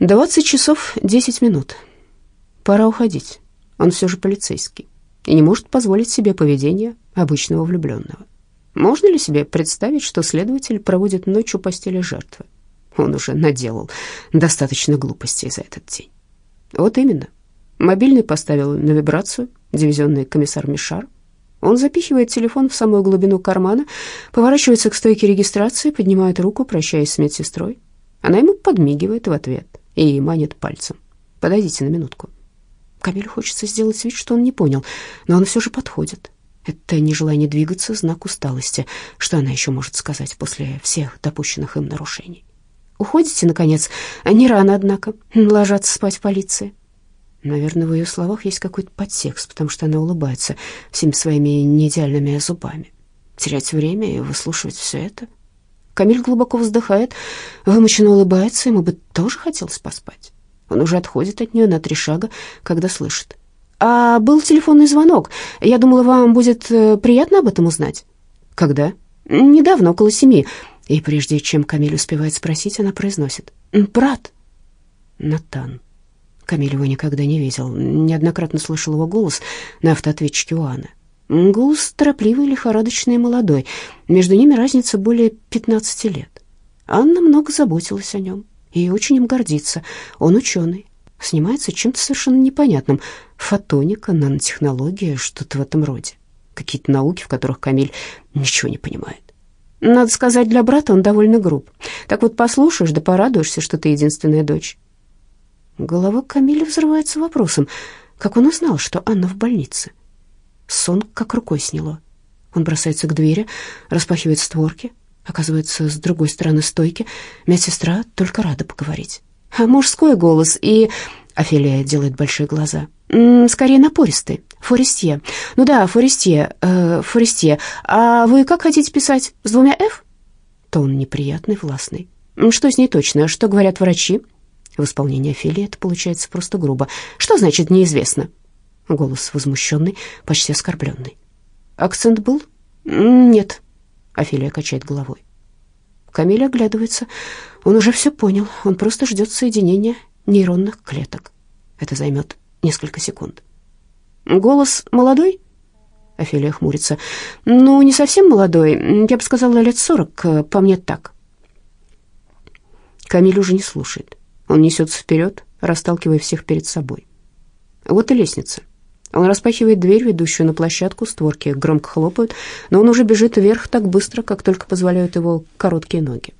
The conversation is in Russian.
20 часов 10 минут. Пора уходить. Он все же полицейский и не может позволить себе поведение обычного влюбленного. Можно ли себе представить, что следователь проводит ночь у постели жертвы? Он уже наделал достаточно глупостей за этот день. Вот именно. Мобильный поставил на вибрацию дивизионный комиссар Мишар. Он запихивает телефон в самую глубину кармана, поворачивается к стойке регистрации, поднимает руку, прощаясь с медсестрой. Она ему подмигивает в ответ и манит пальцем. «Подойдите на минутку». Камилю хочется сделать вид, что он не понял, но он все же подходит. Это нежелание двигаться — знак усталости. Что она еще может сказать после всех допущенных им нарушений? «Уходите, наконец? Не рано, однако, ложатся спать в полиции». Наверное, в ее словах есть какой-то подтекст, потому что она улыбается всеми своими неидеальными зубами. Терять время и выслушивать все это? Камиль глубоко вздыхает, вымученно улыбается, ему бы тоже хотелось поспать. Он уже отходит от нее на три шага, когда слышит. «А был телефонный звонок. Я думала, вам будет э, приятно об этом узнать». «Когда?» «Недавно, около семи». И прежде чем Камиль успевает спросить, она произносит. «Брат». «Натан». Камиль его никогда не видел, неоднократно слышал его голос на автоответчике у Голос торопливый, лихорадочный и молодой. Между ними разница более 15 лет. Анна много заботилась о нем и очень им гордится. Он ученый, снимается чем-то совершенно непонятным. Фотоника, нанотехнология, что-то в этом роде. Какие-то науки, в которых Камиль ничего не понимает. Надо сказать, для брата он довольно груб. Так вот послушаешь, да порадуешься, что ты единственная дочь. Голова Камиля взрывается вопросом, как он узнал, что Анна в больнице. Сон как рукой сняло. Он бросается к двери, распахивает створки, оказывается с другой стороны стойки. Медсестра только рада поговорить. А мужской голос и... Офелия делает большие глаза. Скорее напористый. Форестье. Ну да, Форестье. Э, Форестье. А вы как хотите писать? С двумя «ф»? Тон неприятный, властный. Что с ней точно? Что говорят врачи? В исполнении Офелии это получается просто грубо. «Что значит неизвестно?» Голос возмущенный, почти оскорбленный. «Акцент был?» «Нет», — Офелия качает головой. Камиль оглядывается. Он уже все понял. Он просто ждет соединения нейронных клеток. Это займет несколько секунд. «Голос молодой?» Офелия хмурится. «Ну, не совсем молодой. Я бы сказала, лет сорок, по мне так». Камиль уже не слушает. Он несется вперед, расталкивая всех перед собой. Вот и лестница. Он распахивает дверь, ведущую на площадку, створки громко хлопают, но он уже бежит вверх так быстро, как только позволяют его короткие ноги.